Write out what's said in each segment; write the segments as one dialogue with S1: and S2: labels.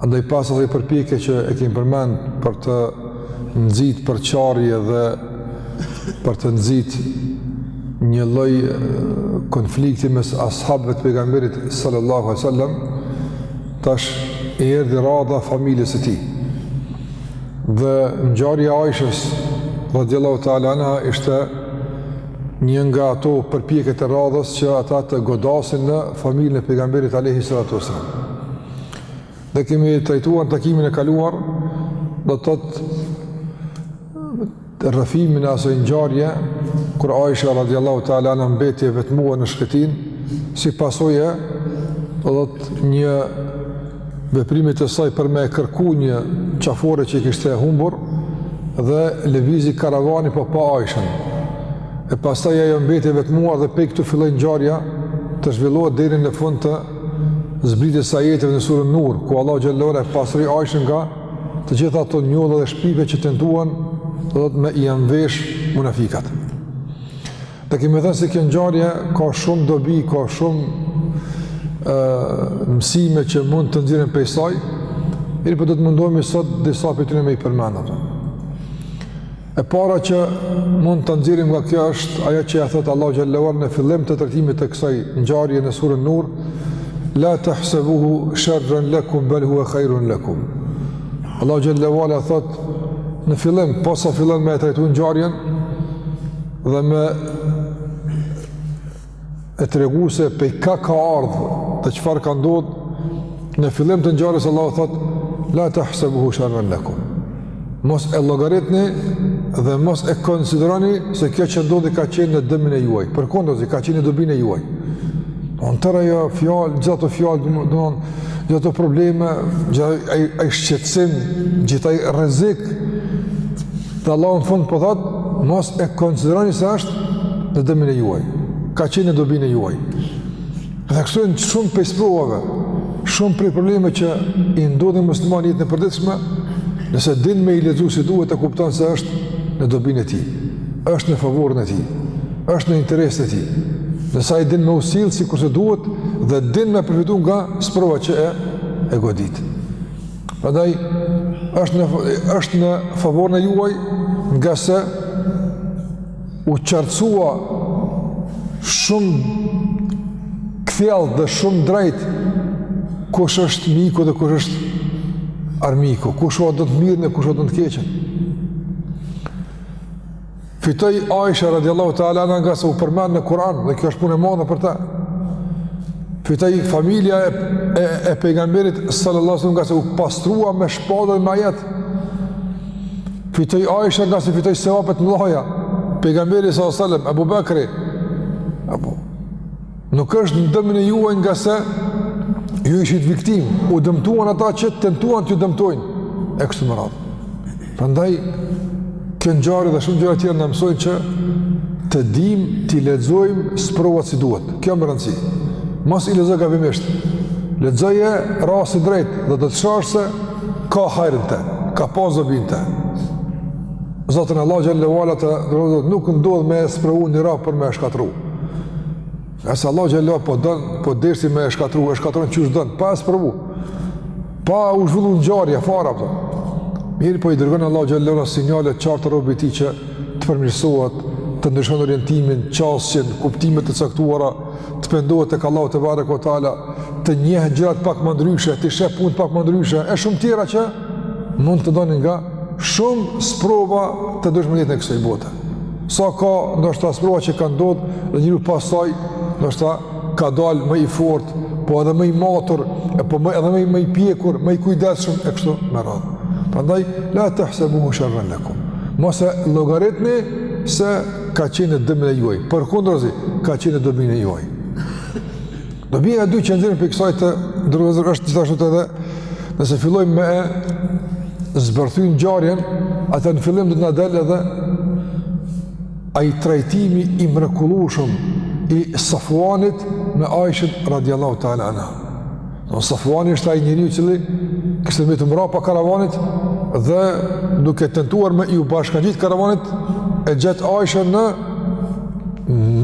S1: Andaj pas asaj përpjekje që e kemi përmend për të nxit përçarje dhe për të nxit një lloj konflikti mes ashabëve të pejgamberit sallallahu alaihi wasallam, tash erdhi radha familjes së tij. Dhe ngjarja e Aishës radhiyallahu ta'ala anha ishte një nga ato përpjekjet e radhës që ata të godasin në familjen e pejgamberit alaihi salatu wasallam. Ne kemi trajtuar në takimin e kaluar do të thotë rrëfimin e asaj ngjarje kur Aisha radiallahu ta'ala anha mbeti e vetmuar në shkretinë si pasojë e do të thotë një veprimi të saj për me kërku një qafore që i kishte humbur dhe lëvizi karavani po pa Aishën e pastaj ajo mbeti e vetmuar dhe prej këtu filloi ngjarja të zhvillohet deri në fund të zbritjes së ajeteve në surën Nur, ku Allahu xhallahu ala e pastroi Aishën nga të gjitha ato njolla dhe shpifje që tentuan do thotë me ia mvesh munafikat. Dhe kemi thënë se kjo ngjarje ka shumë dobi, ka shumë mësime që mund të nxjerrim prej saj, mirëpo do të mundohemi sot disa prej tyre me i përmend ato. E para që mund ta nxjerrim nga kjo është ajo që e thot Allahu xhallahu në fillim të trajtimit të kësaj ngjarje në surën Nur, la tahsabuhu sharran lakum bal huwa khairun lakum. Allahu xhallahu ala thot në fillim posa fillon me e trajtu ngjarjen dhe me e tregu se prej ka ka ardhë dhe çfarë ka ndodhë në fillim të ngjarjes Allahu thotë la tahsabuhu sharran lakum mos e llogaritni dhe mos e konsideroni se kjo që ndodhi ka qenë në dëmin e juaj përkundrazi ka qenë në dobinë e juaj Në tërë ato fjalë, gjithë ato fjalë, në të gjitha ato probleme, gjithë ai shqetësim, gjithë ai rrezik, Dhe Allahu në fund po thot, mos e konsideroni se është në dëmin e juaj. Ka qenë në dobinë e juaj. Dhe kështu janë shumë prej sprovave, shumë prej problemeve që i ndodhin muslimanit në jetën e përditshme, nëse din me i lexu si duhet të kupton se është në dobinë e tij. Është në favorin e tij. Është në interesin e tij. Nëse ai din me u sjellë sikurse duhet dhe din me përfitu nga sprova që e godit. Prandaj është në është në favorin e juaj ngase u qartësua shumë kthjellët dhe shumë drejt kush është miku dhe kush është armiku, kush ua do të mirën e kush ua do të keqen. Fitoi Aisha radiallahu ta'ala anha nga se u përmend në Kur'an dhe kjo është punë e madhe për të. Fitoi familja e e, e pejgamberit sallallahu alaihi nga se u pastrua me shpallje me ajet. Fitoi Aisha nga se fitoi sevape të mëdha. Pejgamberi sallallahu alaihi wasallam Abu Bakri apo Nuk është në dëmin e juaj, nga se ju ishit viktimë, u dëmtuan ata që tentuan t'ju dëmtojnë, e kështu me radhë. Prandaj, kjo ngjarje dhe shumë ngjarje tjera na mësojnë që të dimë t'i lexojmë sprovat si duhet. Kjo me rëndësi. Mos i lexo gabimisht. Lexoje rastin drejt dhe do të shohësh se ka hajr në të, ka pas dobi në të. Zoti ynë Allahu xhele ue ala nuk don me sprovu një rob për me e shkatrru. Nëse Allahu xhele ue ala po don, po deshti me e shkatrru, e shkatrron qysh don, pa e sprovu. Pa u zhvillu ngjarja fare. Po. Mirëpo i dërgon Allahu xhele ue ala sinjale të qarta robit të tij që të përmirësohet, të ndryshon orientimin, qasjen, kuptime të caktuara, të pendohet tek Allahu tebareke ue teala, t'i njeh gjërat pak më ndryshe, t'i sheh punët pak më ndryshe, e shumë tjera që mund të dalin nga shumë sprova të ndryshme në jetë e kësaj bote. Sa ka, ndoshta sprova që ka ndodh dhe njeriu pastaj, ndoshta ka dal më i fort, po edhe më i matur, e po më edhe më i, më i pjekur, më i kujdesshëm e kështu me radhë. Prandaj la tahsabuhu sharran lakum. Mos e llogaritni se ka qenë në dëmin e juaj. Përkundrazi, ka qenë dëmin e juaj. Dobia e dytë që nxjerrim prej kësaj, të nderuar vëllezër, është gjithashtu edhe nëse fillojmë me e zbërthy ngjarjen, atëherë në fillim do të na dalë edhe ai trajtimi i mrekullueshëm i Safuanit me Aishën radhiyallahu ta'ala anha. Safuani është ai njeriu i cili kishte mbetur mbrapa karavanit dhe duke tentuar me iu bashkangjit karavanit e gjet Aishën në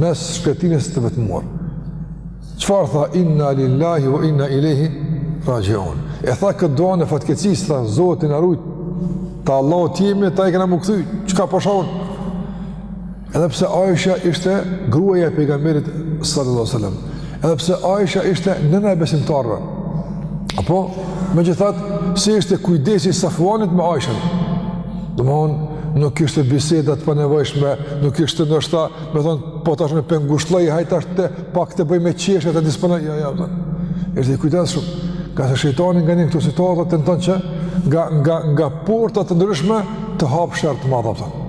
S1: mes shkretëtirës të vetmuar. Çfarë tha, inna lillahi wa inna ilejhi raxhiun. E tha këtë duanë e fatkeqësisë, tha, Zoti na ruajt, të Allahut jemi, te Ai kena m'u kthy, çka po shoh unë? Po edhe pse Aisha ishte gruaja e pejgamberit sallallahu alaihi wasallam. Edhe pse Aisha ishte nëna e besimtarëve. Apo, megjithatë, si ishte kujdesi i Safuanit me Aishën. Domethënë, nuk kishte biseda të panevojshme, nuk kishte ndoshta Me thonë, po tash po e ngushëlloj, hajt tash pak ta bëj me qeshe ta disponoj, jo, jo. Ishte i kujdesshëm, ngase shejtani nganjëherë në këto situata tenton që nga, nga, nga porta të ndryshme të hapë sherre të mëdha, kupton.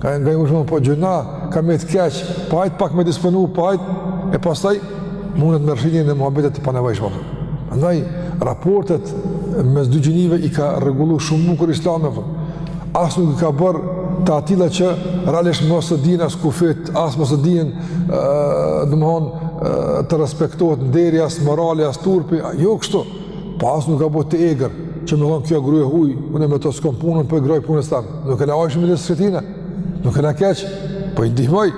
S1: Ka nga një shumë, po gjynah, ka met keq, po hajt pak me disponu, po hajt, e pastaj, mundet me rrëshqit edhe në muhabete të panevojshme, kupton. Andaj, raportet mes dy gjinive i ka rregullu shumë bukur islami, kupton. As nuk i ka bërë të atilla që realisht mos të dinë as kufit, as mos të dinë, domethonë, të respektohet nderi, as morali, as turpi, jo kështu, pa po as nuk ka bërë të egër, që me thonë kjo grue e huj, unë me të s'kom punë, për po groj punës të tamë, nuk e la ojshme në sëtina, nuk e la keq, për po i ndihmoj,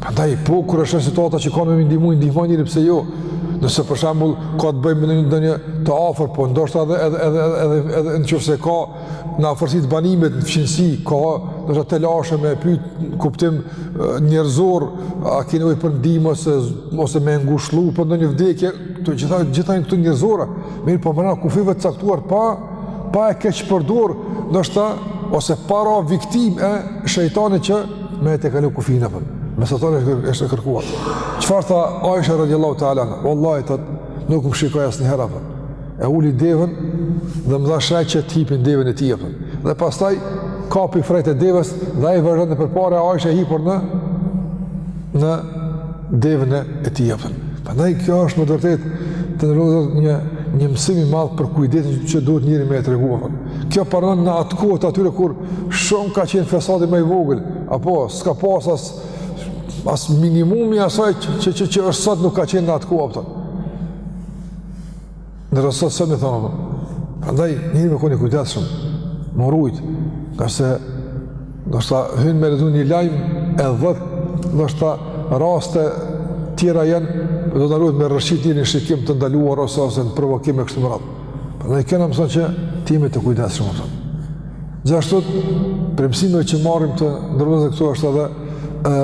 S1: prandaj, po kur është në situata që ka me më ndihmu, i ndihmon njeri pse jo, nëse për shambull ka të bëjmë me ndonjë të afërm, po ndoshta edhe, edhe, edhe, edhe, edhe, edhe në qoftë se ka, në afërsi të banimit, në fqinësi, ka ndonjë telashe me pyet në kuptim njerëzor, a keni nevojë për ndihmë ose ose me ngushëllu për ndonjë vdekje, të gjitha të gjitha janë këto njerëzore, mirëpo brenda kufijve të caktuar pa pa e keqpërdor, ndoshta ose pa ra viktimë e shejtanit që me e tejkalu kufinin, a kupton. Mesatarja është e kërkuar. Çfarë tha Aisha radhiyallahu ta'ala? Wallahi tha nuk më shikoi asnjëherë, a kupton. E uli devën dhe më dha shenjë që të hipi në devën e tij, a kupton. Dhe pastaj kapi frejt e devës dhe ai vazhdonte përpara e Aisha e hipur në në devën e tij, a kupton. Prandaj kjo është me të vërtetë të nderuar vëllezër një një mësim i madh për kujdesin që duhet njeri me e treguar. Kjo paramendo në atë kohë të atyre kur shumë ka qenë fesadi më i vogël, apo s'ka pas as as minimumi i asaj që që që është sot nuk ka qenë në atë kohë, a kupton. Ndërsa sot si me i thonë, prandaj njeri me kon i kujdesshëm, me u rujt, ngase ndoshta hyn me lexu një lajm e dhët, ndoshta raste tjera janë, do të rujt me rrëshqit një një shikim të ndaluar ose ose në provokim e kështu me radhë. Prandaj kjo na mëson që t'jemi të kujdesshëm, domethonë. Gjithashtu, prej mësimeve që marrim të nderuar vëllezër këtu është edhe e,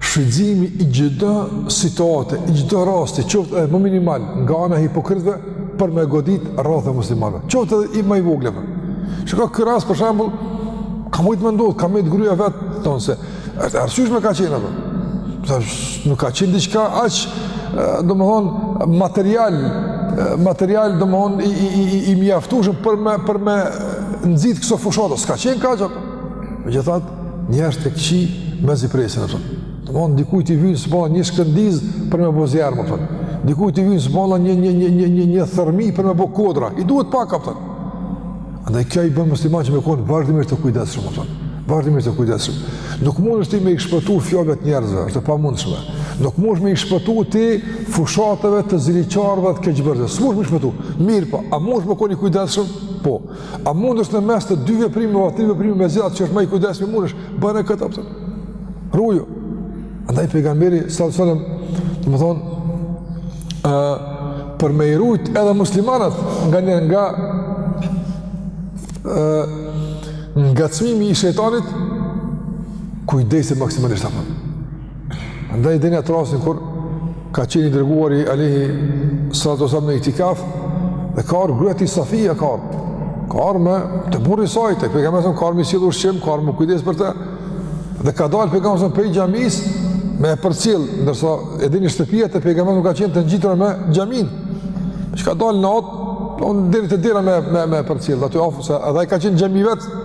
S1: Shfrytëzimi i çdo situate, i çdo rasti, qoftë edhe më minimal nga ana e hipokritëve për me godit radhët e muslimanëve, qoftë edhe më i vogël. Shiko ky rast për shembull, ka mujt me ndodh, ka mujt gruaja vet thonë se është e arsyshme ka qenë, a kupton. Tash nuk ka qenë diçka aq domthon material material domthon i i i i mjaftueshëm për me për me nxit këso fushatë, s'ka qenë kaq, a kupton. Megjithatë, njerëzit e këqij mezi presin, a kupton. Domethonë, dikujt i vyn së bala një shkëndijë për me bo zjarr, a kupton. Dikujt i vyn së bala një, një, një, një, një, një thërrmi për me bo kodra. I duhet pak, a kupton. Andaj kjo i bën muslimanët që me konë vazhdimisht të kujdesshëm, a kupton. Vazhdimisht të kujdesshëm. Nuk mundesh ti me i shpëtu fjalëve të njerëzve, është e pamundshme. Nuk mundesh me i shpëtu ti fushatëve të ziliqarëve të keqbërësve. S'mundesh me i shpëtu. Mirëpo, a mundesh me konë i kujdesshëm? Po. A mundesh në mes të dy veprimeve a tri veprimeve me zgjedh atë që është më i kujdesshëm mundesh, bëne këtë apo. Ruju. Andaj pejgamberi sallallahu alajhi wasallam, domethënë ë uh, për me i rujt edhe muslimanët nga një nga ë uh, ngacmimi i shejtanit kujdeset maksimalisht apo. Ndaj i dini atë rasin kur ka qeni dërguar i Alehi Sratu Sam në itikaf dhe ka arë grëti i Safija ka arë ka arë me të burri sajtë për i ka me thëmë ka arë me si dhurshim ka arë me kujdes për te dhe ka dalë për i ka me thëmë për i gjamis me e për cil ndërsa e dini shtëpia të për i ka me thëmë ka qenë të njitër me gjamin që ka dalë në atë në në diri të dira me, me, me për cil dhe të afu se edhe i ka qenë gjami vetë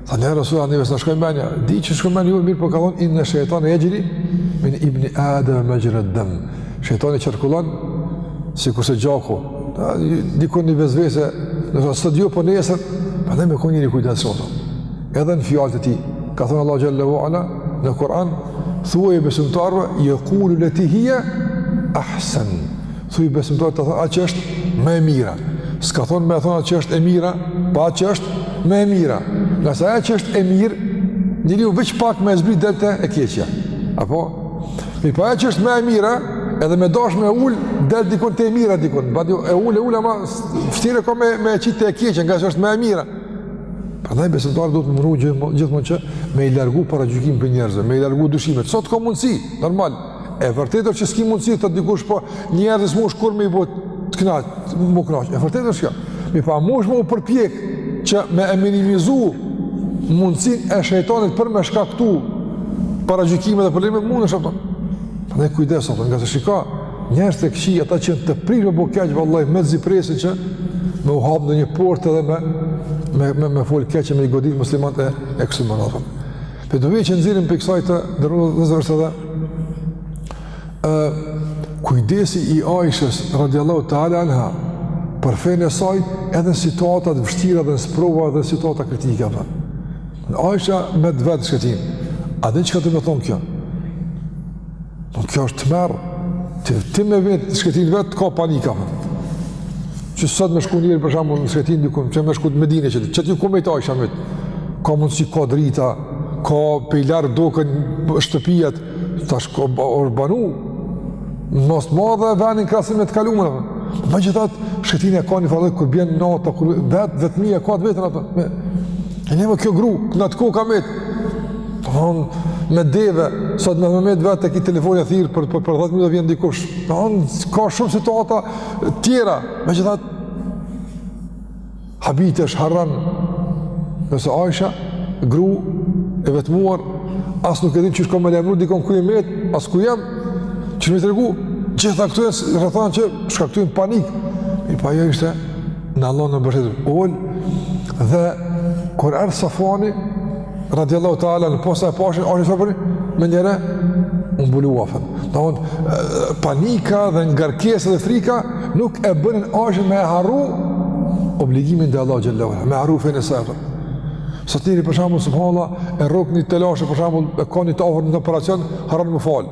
S1: Thanë ja Rasulullah neve s'na shkoi mendja, di që s'shkoi mendja mirëpo ka thon inna shejtan yajri min ibn Adam majra dam. Shejtani qarkullon sikurse gjaku. Dikun një vesvese, ndoshta sot jo po nesër, prandaj me kon njeri i kujdesshëm. Edhe në fjalët e tij, ka thënë Allahu xhallahu ala në Kur'an, thuaju besimtarëve, yaqulu lati hiya ahsan. Thuju besimtarëve të thonë atë që është më e mira. S'ka thonë me thonë atë që është e mira, po atë që është më e mira. Ngase ajo që është e mirë, njeriu veç pak me e zbrit del te e keqja. Apo? Mirëpo ajo që është më e mira, edhe me dash me e ul del dikun te e mira dikun po e ul e ul ama vështirë e ka me me qit te e keqja ngase është më e mira prandaj besimtari duhet të mbrojë gjithmonë që me i largu paragjykimet prej njerëzve me i largu dyshimet sa të ka mundsi normal E vërtetë që s'ki mundësi thotë dikush po njerëzit s'mush kurrë me i bo të knaq, me u knaq. E vërtetë është kjo. Mirëpo mush me u përpjek që me e minimizu mundësin e shejtanit për me shkaktu paragjykime dhe probleme, mundesh apo. Prandaj kujdes, apo, ngase shiko, njerëzit e këqij, ata që janë të prirë me bo keq, vallahi, mezi presin që me u hapë ndonjë portë dhe me, me, me, me folë keq, me i godit muslimanët e, e kështu me Për të që nxjerrim prej kësaj të dërru dhe zërës edhe, kujdesi i Aishës radiallahu ta'ala anha për fenë e saj edhe në situata të vështira dhe në sprova dhe në situata kritike. Për. Aisha mbet vetë në shkretinë, a e di çka do me thonë kjo? Në kjo është tmerr, që ti me mbet, në shkretinë vetë, ka panikë. Që sot me shku njeri për shembull në shkretinë dikun, që me shku te Medina që ti, që ti ku me i taj shamit? Ka mundësi, ka drita, ka prej larg doken shtëpijat, ta shko, ba, është banu, në mos ma dhe venin krahasim me të kalumen. Megjithatë, shkretina e ka një farë lloj, kur bjen nata, kur je vetë, vetmia e ka të vetën apo. Me... Edhe me kjo gru, në atë kohë ka met, të thonë, me deve, sot me me met vetë e ki telefonin e thirr, për, për, për 10 minuta vjen dikush, të thonë, ka shumë situata tjera, megjithatë, habitesh, harron, ndërsa Aisha, gru, e vetmuar, as nuk e din qysh ka me lajmru, dikon ku i met, as ku jam, që me i tregu, gjitha këto rrethana që shkaktojnë panik, po ajo ishte, në Allahun mbështetur, dhe kur erdh Safuani, radiallahu ta'ala anhu posa e pa Aishen, a një sopëri, me njëre, u mbulua, fytyrën. Në onë, panika dhe ngarkesa dhe frika, nuk e bënin Aishen me e harru obligimin ndaj Allahut xhel-le, me harru fenë e saj, Se njeri, për shembull, subhanallah, e rrok një telashe, për shembull, e ka një të afërm në operacion, harron me u falë.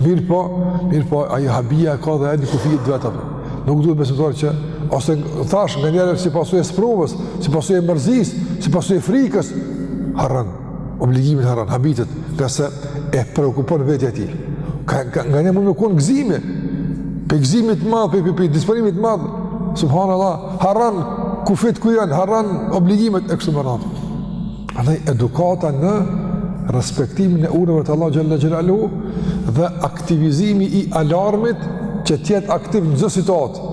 S1: Mirëpo, mirëpo, ajo habia i ka edhe kufijtë e vet. Nuk duhet besimtar që ose thashë nganjëherë si pasojë e sprovës, si pasojë e mërzisë, si pasojë e frikës, harron obligimin harron habitet, ngase e preokupon vetja e tij. Ka ka nganjëherë mund me kon gëzime. Pej gëzimit të madh, pej pej disponimit të madh. Subhanallahu, harron kufijtë ku janë, harron obligimet e kështu me radhë. Andaj edukata në respektimin e urdhrave të Allahut xhel-le xhelaluhu dhe aktivizimi i alarmit që të jetë aktiv në çdo situatë,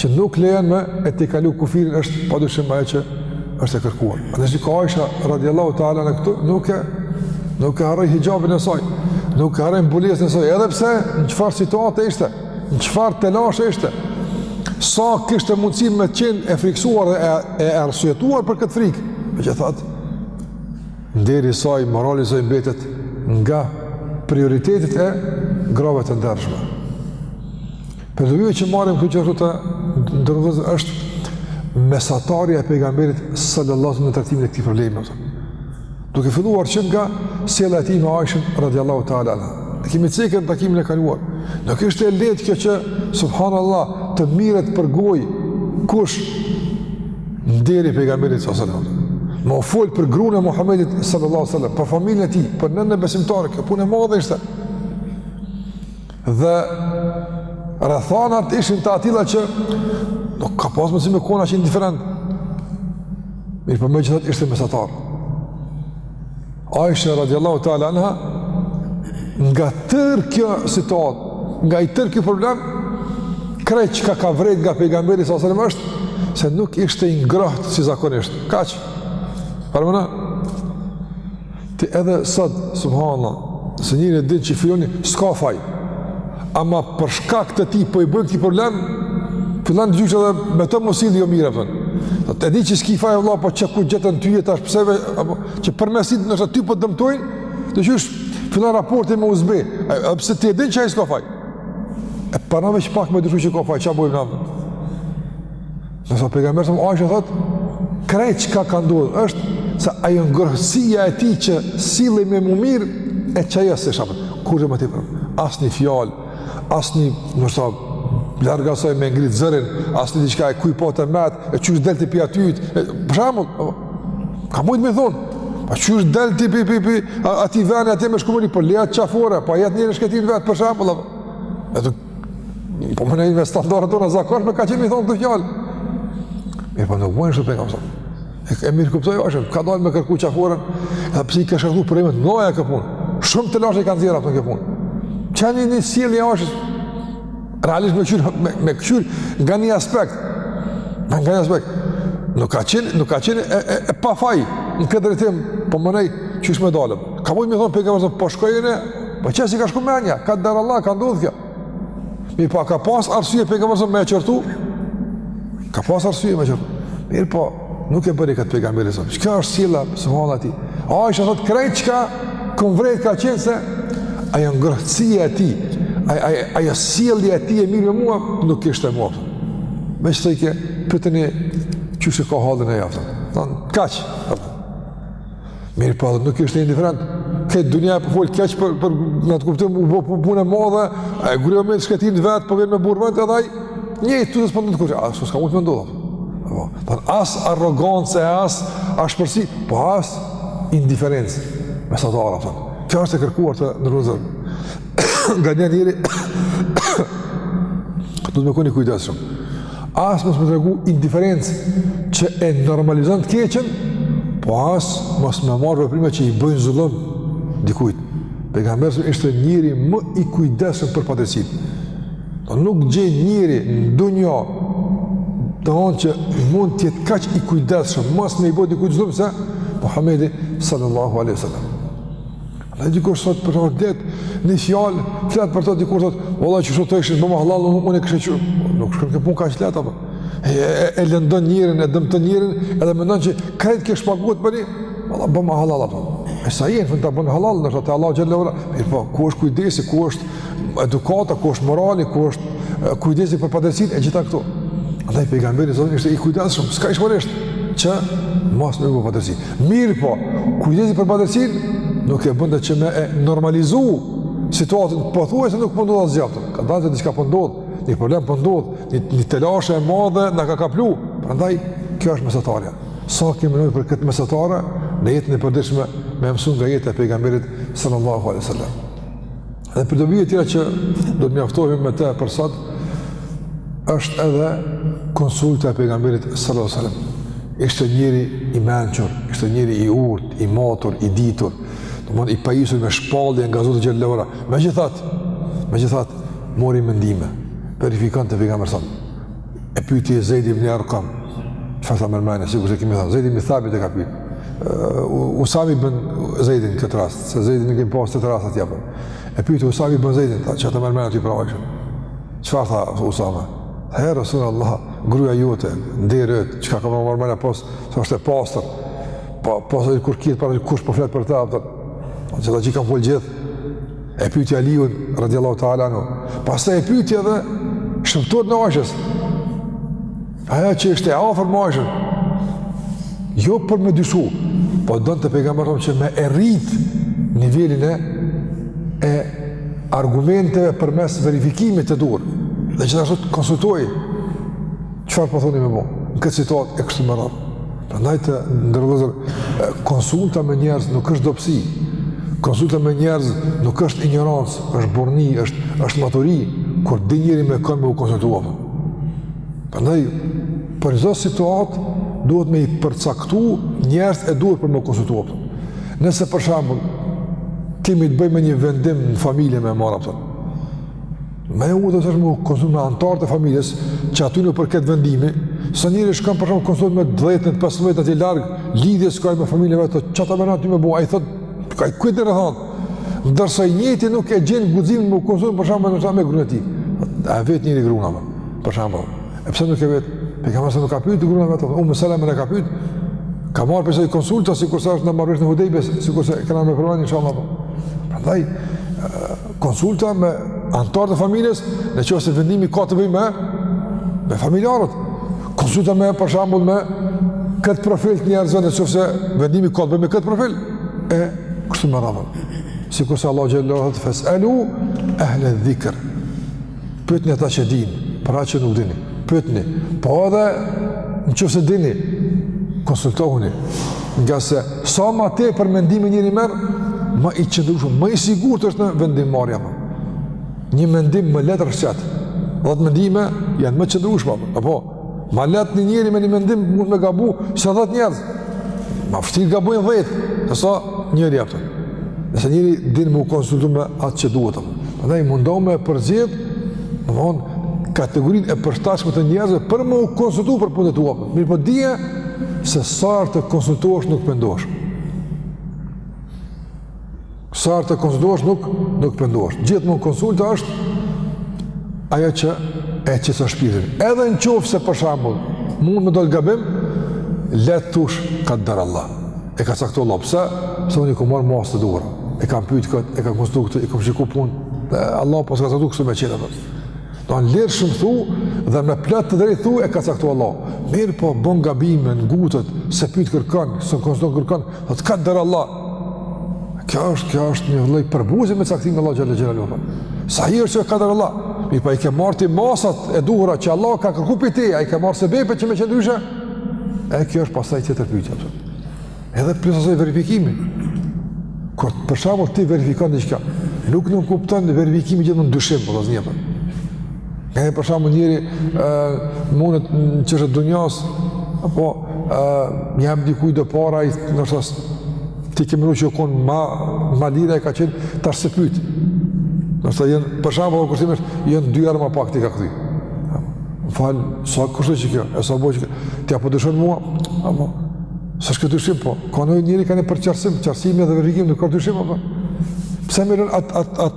S1: që nuk lejon me e tejkalu kufirin është padyshim ajo që është e kërkuar. Andaj shih Aisha radiallahu ta'ala anha këtu, nuk e, nuk e harroi hixhabin e saj, nuk e harroi mbulesën e saj, edhe pse në çfarë situate ishte, Në çfarë telashe ishte? Sa kishte mundësi me qenë e frikësuar dhe e arsyetuar për këtë frikë? Megjithatë, nderi i saj, morali i saj mbetet nga prioritetet e grave të ndershme. Prej dobive që marrim këtu, të nderuar vëllezër, është mesatarja e pejgamberit sallallahu në trajtimin e këtij problemi. Përë. Duke filluar që nga sjellja e tij me Aishën radhiyallahu ta'ala anha. E kemi cekë në takimin e kaluar. Nuk ishte e lehtë kjo që subhanallahu të merret për gojë kush nderi i pejgamberit sallallahu alaihi wasallam. Me u fol për gruan e Muhamedit sallallahu alaihi wasallam, për familjen e tij, për nënën e besimtarëve, kjo punë e madhe ishte. Dhe rrethanat ishin të atilla që nuk ka pas mundësi me kon aq indiferent. Mirëpo megjithatë ishte mesatar. Aisha radiallahu ta'ala anha, nga tërë kjo situatë, nga i tërë ky problem, krejt çka ka vrejt nga pejgamberi sallallahu alaihi wasallam është, se nuk ishte i ngrohtë si zakonisht. Kaq, parmëna, Ti edhe sot, subhanallah, se njeri e din që filoni s'ka faj, ama për shkak të tij po i bëjnë këtij problem, fillan të gjyqë edhe me të mësi dhe jo mirë, për. Po. E di që s'ki faj, vallah, po që ku gjetën ty e tash pëseve, apo, që përmes nështë aty po dëmtojnë, të qysh fillan raporti me u zbeh, edhe pse ti e din që ai s'ka faj. E përna veç pak me dyshu që ka faj, çka bojmë ne Ndërsa pejgamberi alejhi selam Aisha thot, krejt çka ka ndodhë, është se ajo ngrohtësia e tij që sillej me mu mirë, e që ajo se shabët, kur dhe më ti përëm, asnjë fjalë, asnjë, ndërsa, larg asaj me ngritë zërin, asnjë diçka e ku i pate mentë, e qysh del ti pi atyhit, e për shembull, ka mujtë me thonë, Pa qysh del ti pi pi pi, atij veni, atje me shku me ri, po le atë qafore, pa po jet njeri në shkretinë vetë, për shembull, edhe Po menoj me standardet tona të zakonshme ka qenë me i thonë këto fjalë. Mirëpo nuk bojnë shumë për nga mësot. E, e mirëkupton Aishen, ka dalë me kërku qaforen, edhe pse i ka shkaktu probleme, menoj, kjo punë. Shumë telashe i ka nxjerrë kjo punë. Që sjellja e Aishes, realisht me këqyrë, me, me këqyrë, nga një aspekt, nga një aspekt, nuk ka qenë, nuk ka qenë e, e, e pafaj, në këtë drejtim, po menoj, qysh me dalë. Ka mujtë me thonë pejgamberi alejhi selam po shkojëne, po që s'i ka shku mendja, kader Allah ka ndodhë kjo. Mirëpo ka pas arsye pejgamberi alejhi selam me e qortu. Ka pas arsye me qortu. Mirëpo, nuk e bëri këtë pejgamberi alejhi selam. Çka është sjellja subhanallah e tij? Aisha thot krejt çka kom vrejt ka qenë se ajo ngrohtësia e tij, ajo ajo ajo sjellja e tij e mirë me mua nuk ishte mo. Me çfarë ke pyetën e qysh e ka hallin e javës. Don kaç. Mirëpo, nuk ishte indiferent. Krejt dunjaja po fol keq për, për në të kuptim, u bo punë e madhe, e gru në shkretinë vetë, po vjen me burrë vetë, edhe ai, një i tutës për në të kërë, a, çka ka mujt me ndodhë. Po, po, as arrogancë e as ashpërsi, po as indiferencë me sa të arra, po. Kjo është e kërkuar të nderuar vëllezër. Nga një njeri, duhet me konë i kujdesshëm. As mos me tregu indiferencë që e normalizon të keqen, po as mos me marrë veprime që i bëjnë zullëm dikujt. Pejgamberi alejhi selam ishte njeri më i kujdesshëm për padrejtësinë. Po nuk gjen njeri në dunja domethonë që mund të jetë kaq i kujdesshëm, mos me i bo dikujt zullëm se Muhamedi sallallahu alaihi wasallam. Dhe dikush sot për orë dit, një fjalë, flet për to dikush thot, valla qetash bonma hallall, nuk unë e kështë që, nuk shkon kjo punë kaq letë, e, e, e lëndon njerin, e dëmton njerin, edhe mendon që krejt kjo shpaguhet për një, valla bonma hallall, e sa jenë, fënë ta bon hallall, nështë atë Allah xhelle ve ala, mirëpo, ku është kujdesi, ku është edukata, ku është morali, ku është kujdesi për padrejësinë e gjitha këto. Andaj pejgamberi zonë ishte i kujdesshëm, s'ka ishmorisht që mos me bëjë padrejësi. Mirëpo, kujdesi për padrejësinë nuk e bën që me e normalizu situatën, pothuajse nuk po ndodhë asgjë Ka dalë se diçka po ndodhë, një problem po ndodhë, një, një telashe e madhe na ka kaplu. Prandaj, kjo është mesatarja. Sa kemi nevojë për këtë mesatare, në jetën e përditshme, me mësu nga jeta e pejgamberit sallallahu alai sallam. Dhe për dobi të tjera që do të mjaftohemi me te për sot, është edhe konsulta e pejgamberit sallallahu alajhi wasallam. Ishte njeri i mençur, ishte njeri i urtë, i matur, i ditur, domthonë i pajisur me shpallje nga Zoti xhallahu ala. Megjithatë, megjithatë mori mendime, verifikonte pejgamberi sallallahu E pyti Zejdi ibn Arkam, çfarë tha më merr mendja, siç është e kemi thënë, Zejdi ibn Thabit e ka pyet. Uh, Usami ibn Zejdi në këtë rast, se Zejdi nuk e kemi pas n'atë rast atje për. E pyti Usami ibn Zejdi, tha, çka të merr mendja ty për Ajshën. Çfarë tha Usame? Ja Rasulullah, gruja jote, ndirët, që ka ka mërmajnë pas, që është e pastër, pa, pastër kur kjetë, parë kush po fletë për ta, për, që ta që i kam full gjithë, E pyti Aliun, radiallahu ta'ala anhu. Pastaj e pyti edhe shërbëtoren e Ajshës. Ajo që ishte e afër me Ajshën. Jo për me dyshu, po donte pejgamberi që me e rritë nivelin e, e argumenteve përmes verifikimit të tyre. Dhe gjithashtu u konsultoi, çfarë po thoni me bo, në këtë situatë e kështu me radhë. Prandaj të nderuar vëllezër, konsulta me njerëz nuk është dobësi, konsulta me njerëz nuk është injorancë, është burrni, është, është maturi, kur di njeri me kan me u konsultua. Prandaj, për çdo situatë, duhet me i përcaktu njerëzit e duhur për me u konsultua. Nëse për shembull, kemi të bëjmë një vendim në familje me marr, po. Më e udhës është me u konsultu me anëtarët e familjes që atyre u përket vendimi, se njeri shkon për shembull konsultohet me 10-ën, 15-ën atje larg, lidhje s'ka me familjen e vet, çka ta merr mendja me bo, ai thot, ka kujt në rreth. Ndërsa i njëjti nuk e gjen guximin me u konsultu për shembull me gruan e tij. A e vet njeri gruan apo? Për shembull, e pse nuk e vet? Pejgamberi a nuk e ka pyet gruan e vet, Ummu Selemen e ka pyet. Ka marrë prej saj konsulta sikurse është në marrëveshjen e Hudejbes, sikurse e kena me përmend inshallah. Prandaj Konsulta me anëtarët e familjes, në qoftë se vendimi ka të bëjë me me familjarët. Konsulta me për shembull me këtë profil të njerëzve në qoftë se vendimi ka të bëjë me këtë profil. E kështu me radhë. Sikurse Allah xhallahu tha feselu ehle dhikr. Pytni ata që dinë, për atë që nuk dini. Pytni. Po edhe, në qoftë se dini, konsultohuni. Ngase, sa ma tepër mendime njeri merr, ma i qëndrushëm, ma i sigurt është në vendimmarrje. Po. Një mendim më lehtë rrëshqet. Dhetë mendime, janë më qëndrushme. Apo, Ma lehtë një njeri me një mendim mund me gabu, se dhetë njerëz. Ma vështirë gabojnë dhetë vetë, sesa njëri, a kupton. Nëse njeri din me u konsultu me atë që duhet. Pandaj mundohu me përzgjedh, me thonë, kategorinë e përshtatshme të njerëzve për me u konsultu për punët tua, a kupton. Mirëpo dije, se sa herë të konsultohesh nuk pendohesh. Sa herë të konsultohesh nuk nuk pendohesh. Gjithmonë konsulta është ajo që e qetëson shpirtin. Edhe në qoftë se për shembull, mund me dalë gabim, lehtë thush kader Allah. E ka caktu Allah, pse? Pse unë i kam marrë masat e duhura. E kam pyt këtë, e kam konsultu këtë, e kam shiku punën. Dhe Allah paska caktu kështu me qenë dhe. Atëherë lirshëm thu dhe me plot të drejtë thu e ka caktu Allah. Mirëpo, bon gabime, ngutet, s'e pyt kërkan, s'e konsulton kërkan, dhe thotë kader Allah. Kjo është, kjo është një lloj përbuzje me caktimin e Allahut xhel-le xhelaluhu. Se ai është kader Allah. Mirëpo a i ke marrë ti masat e duhura që Allah ka kërku prej ti, a i ke marrë sebepet që me qenë ndryshe? E kjo është pastaj tjetër pytje. Edhe plus asaj verifikimi. Kur për shembull ti verifikon diçka, nuk nënkupton verifikimi gjithmonë dyshim, për po dhe zhjepër. Edhe për shembull njeri ë mundet në çështje dunjas apo ë i jep dikujt do para ndoshta ti ke menu që kon ma ma lira e ka qen tash s'e pyet. Do të thotë për shembull kur thimesh janë dy euro ma pak t'i ka kthy. Fal, sa kushtoi kjo, e sa boni kjo, ti a po dyshon mua apo s'është dyshim po. Ka ndonjë njeri ka nevojë për qartësim, qartësimi dhe verifikimi nuk ka dyshim apo. Pse më lën at at at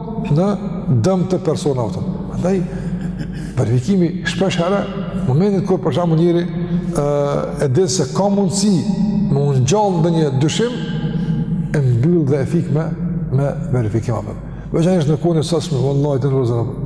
S1: në dëm të personave të Andaj, verifikimi shpeshherë, në momentin kur për shembull njeri e din se ka mundësi me u ngjall ndonjë dyshim, e mbyll dhe e fik me, me verifikim, a kupton. Veçanërisht në kohën e sotshme, vëllaj të nërëzën apëm.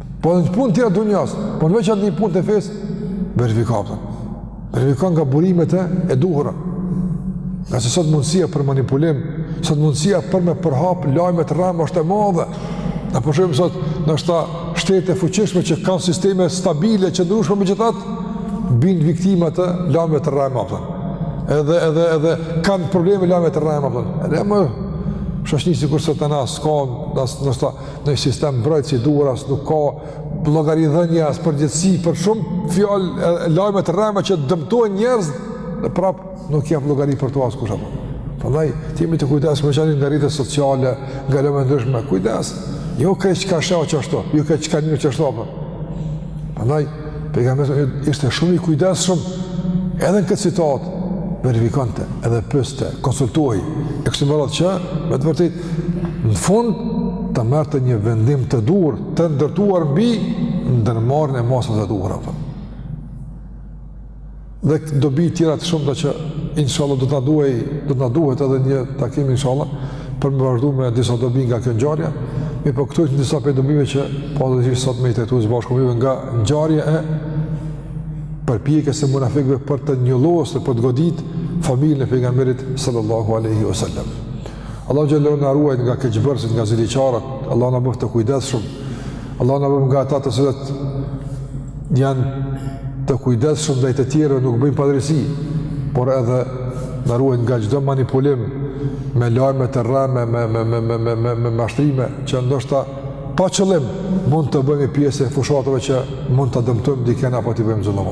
S1: Po në punë tjera dunjas, po në veçanti në punët e fesë, verifiko, a kupton. Verifiko nga burimet e, e duhura. Ngase sot mundësia për manipulim, sot mundësia për me përhap lajme të rreme është e madhe. Na po shohim sot, ndoshta shtetet e fuqishme që kanë sisteme stabile qëndrushme, megjithatë bijnë viktima të lajmeve të rreme, a kupton. Edhe, edhe, edhe kanë probleme me lajme të rreme, a kupton. Edhe në shoqni sikurse te na, s'ka, ndoshta, Një sistem mbrojtës i duhur, as nuk ka llogaridhënie, as përgjegjësi, për shumë fjalë e lajme të rreme që dëmtojnë njerëz, dhe prapë nuk jep llogari për to askush, apo. Prandaj, të jemi të kujdesshëm çka vjen nga rrjetet sociale, nga lajme të ndryshme, kujdes, jo krejt çka sheh është ashtu, jo krejt çka nin është ashtu, apo. Prandaj, pejgamberi ishte shumë i kujdesshëm edhe në këtë situatë verifikonte, edhe pyste, konsultohej, e kështu me radhë që, me të vërtetë, Në fund, të merrte një vendim të duhur, të ndërtuar mbi ndërmarrjen e masave të duhura. Po. Dhe dobi tjera të shumta që, inshallah, do të na duhej, do të na duhet edhe një takim, inshallah, për me vazhdu me disa dobi nga kjo ngjarje, mirëpo këto qenë disa prej dobive që pata dëshirë sot me i trajtu, s'bashku me, nga ngjarja e përpjekjes së munafikve për të njollosë dhe për të godit, familjen e pejgamberit sallallahu aleyhi wa sallam. Allahu xhele na ruajt nga keqbërësit, nga ziliqarët. Allahu na bëftë të kujdesshëm. Allahu na bëftë nga ata të cilët janë të kujdesshëm ndaj të tjerëve, nuk bëjnë padrejtësi, por edhe na ruajt nga çdo manipulim me lajme të rreme, me me me me me me me mashtrime që ndoshta pa qëllim mund të bëhemi pjesë e fushatave që mund ta dëmtojmë dikën apo t'i bëjmë zullum